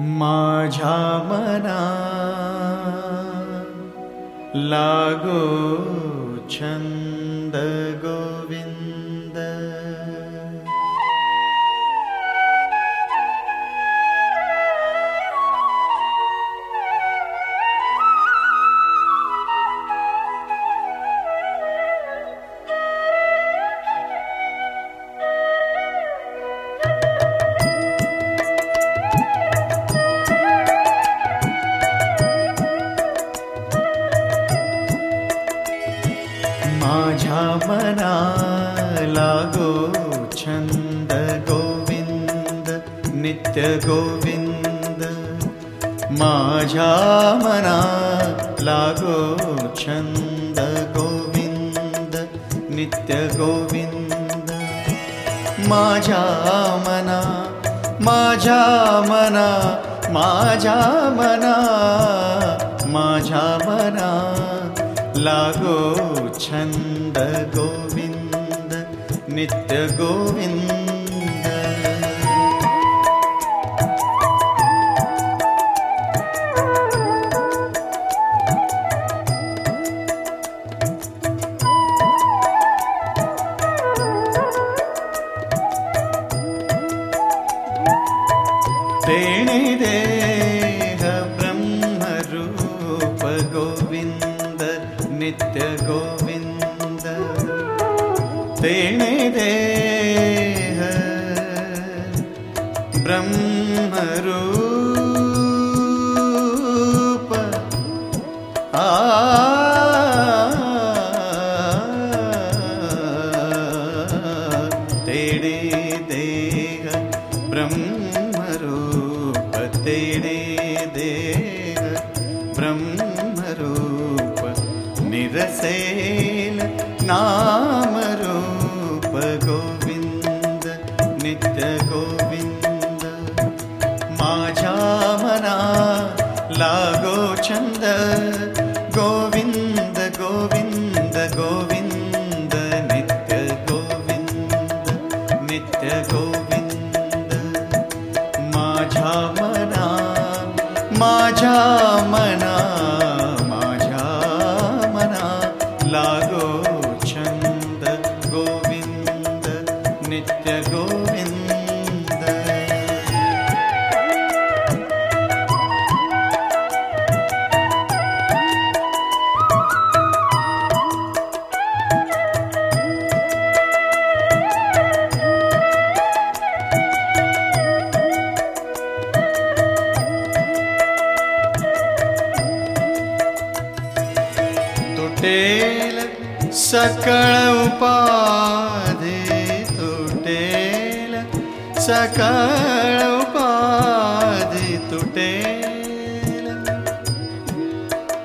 माझा मना लागो छन्द गोविन्द माझा मना लागो छन्द गोविन्द नित्य गोविन्द माझा मना लागो छन्द गोविन्द नित्य गोविन्द माझा मना माझा मना माझा मना माझा मना लागो छन्द गोविन्द नित्य गोविन्द नित्य गोविन्द तेणे देह ब्रह्मरूप निरसेल नामरूप गोविन्द नित्य गोविन्द। माझा मना लागो छन्द गोविन्द गोविन्द गोविन्द नित्य गोविन्द नित्य गोविन्द। माझा मना माझा छन्द गोविन्द नित्य गोविन्द तुटेल सकळ उपाधि तुटेल। सकळ उपाधि तुटेल।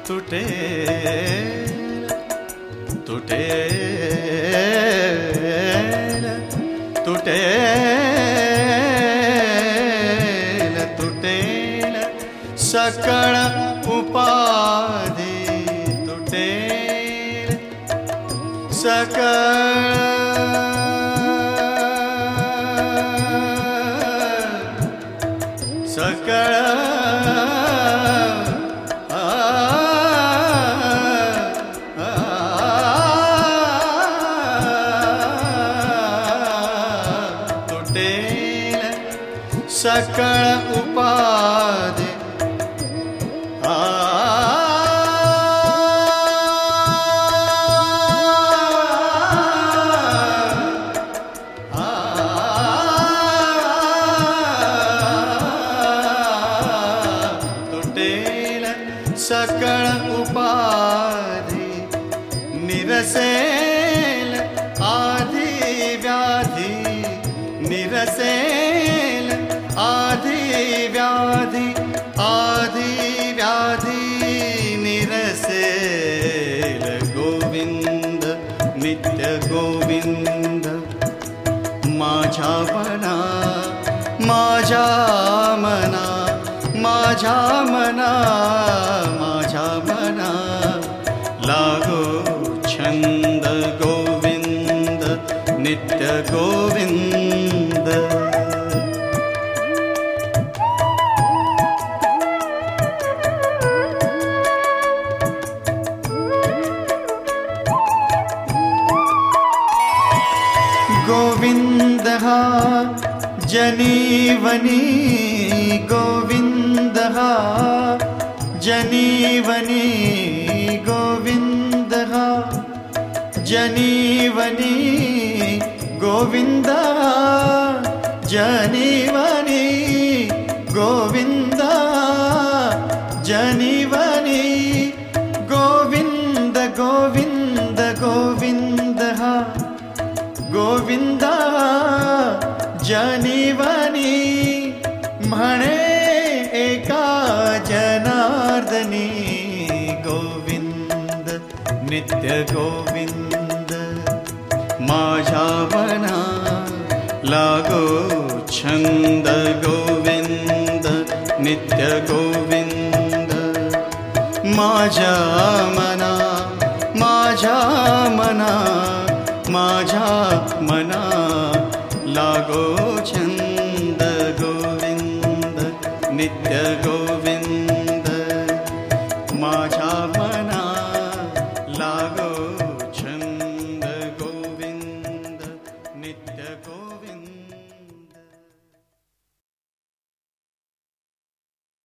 तुटेल। तुटेल। तुटेल। तुटेल। सकळ उपाधि सकळ सकळ आ, आ, तुटेल सकळ सकळ उपाधि निरसेल आधी व्याधी निरसेल आधी व्याधी आधी व्याधी निरसेल। गोविन्द नित्य गोविन्द माझा मना माझा मना माझा मना माझा मना नित्य गोविन्द गोविन्दः जनीवनी गोविन्दः जनीवनी गोविन्दः जनीवनी गोविन्द जनीवनी गोविन्द जनीवनी गोविन्द गोविन्द गोविन्दः गोविन्द जनीवनी म्हणे एका जनार्दनी गोविन्द नित्य गोविन्द मा मन लागो छन्द गोविन्द नित्य गोविन्द। मा मना माझा मना माझा मना। लागो छन्द गोविन्द नित्य गोविन्द। माझा मना लागो